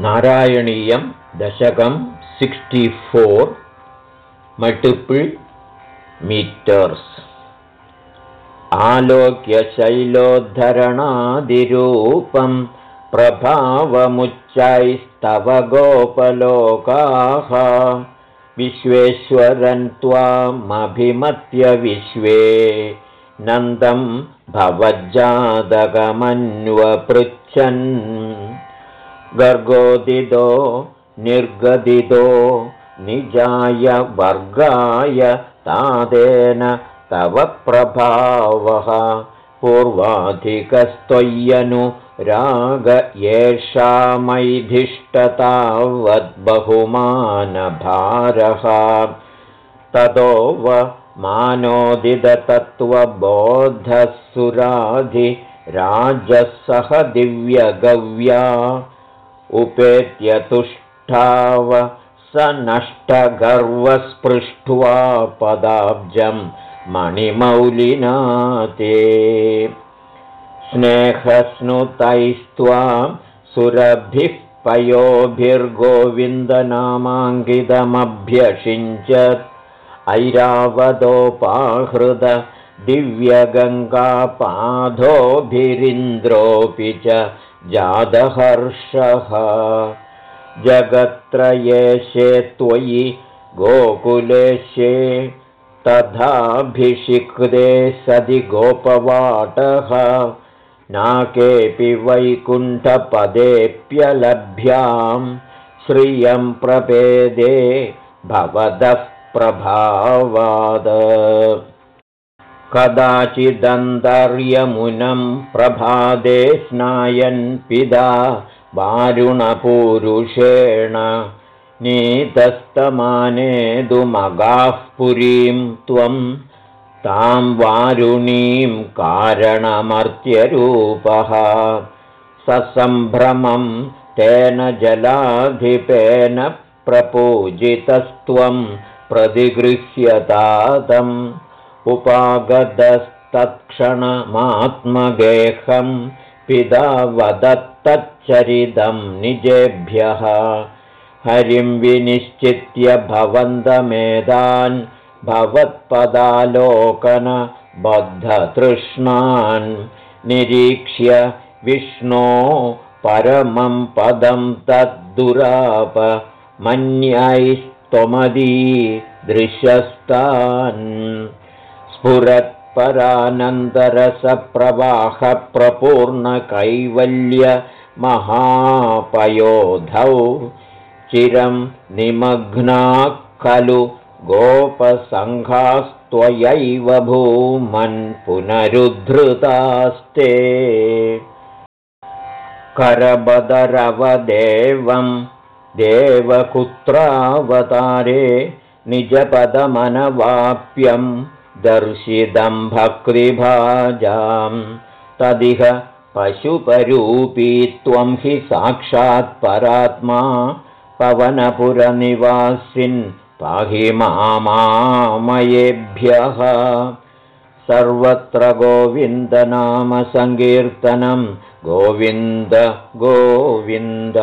नारायणीयं दशकं sixty four multiple meters. आलोक्यशैलोद्धरणादिरूपं प्रभावमुच्चैस्तव गोपलोकाः। विश्वेश्वरन् त्वामभिमत्य विश्वे नन्दं भवज्जातकमन्वपृच्छन् गर्गोदितो निर्गदितो निजाय वर्गाय तादेन तव प्रभावः। पूर्वाधिकस्त्वय्यनु राग येषामैधिष्ठतावद्बहुमानभारः ततो व मानोदिततत्त्वबोधः दिव्यगव्या उपेत्यतुष्ठाव स नष्टगर्वस्पृष्ट्वा पदाब्जं मणिमौलिना ते स्नेहस्नुतैस्त्वां सुरभिः पयोभिर्गोविन्दनामाङ्गितमभ्यषिञ्चत् ऐरावदोपाहृद दिव्यगङ्गापाधोभिरिन्द्रोऽपि च जातहर्षः जगत्त्रयेशे त्वयि गोकुलेशे तथाभिषिक्ते सदि गोपवाटः। नाकेऽपि वैकुण्ठपदेऽप्यलभ्यां श्रियं प्रपेदे भवदः प्रभावाद कदाचिदन्तर्यमुनं प्रभादे स्नायन् पिदा वारुणपूरुषेण नीतस्तमानेदुमगाः पुरीं त्वं तां वारुणीं कारणमर्त्यरूपः ससम्भ्रमं तेन जलाधिपेन प्रपूजितस्त्वं प्रतिगृह्यतादम् उपागतस्तत्क्षणमात्मगेहं पिता वदत्तच्चरितं निजेभ्यः। हरिं विनिश्चित्य भवन्तमेदान् भवत्पदालोकनबद्धतृष्णान् निरीक्ष्य विष्णो परमं पदं तद्दुराप मन्यैस्त्वमदी दृश्यस्तान् स्फुरत्परानन्दरसप्रवाहप्रपूर्णकैवल्यमहापयोधौ चिरं निमग्नाः खलु गोपसङ्घास्त्वयैव भूमन् पुनरुद्धृतास्ते। करबदरवदेवं देवकुत्रावतारे निजपदमनवाप्यं दर्शितं भक्तिभाजां तदिह पशुपरूपी त्वं हि साक्षात् परात्मा पवनपुरनिवासिन् पाहि मामामयेभ्यः। सर्वत्र गोविन्दनामसङ्कीर्तनं गोविन्द गोविन्द